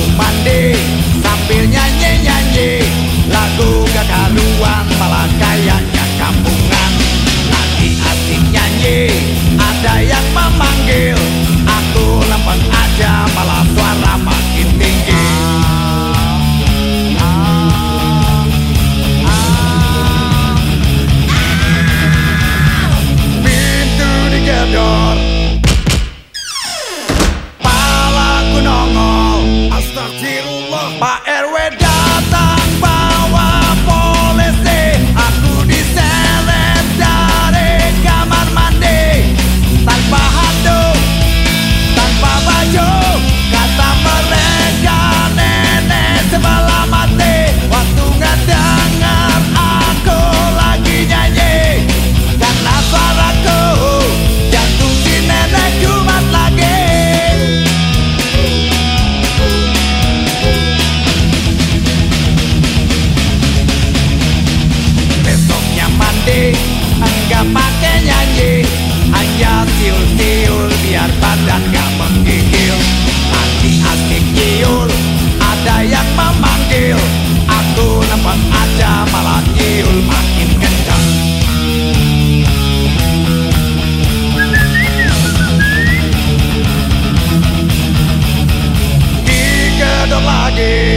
aku mandi. Sambil nyanyi setan dan gak menggigil. Aki-aki kiul. Ada yang memanggil. Aku nempang aja malah kiul makin kencang Digedor lagi.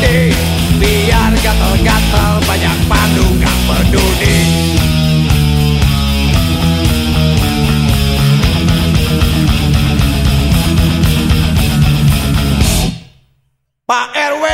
Biar gatel-gatel banyak padu gak peduli. Pak RW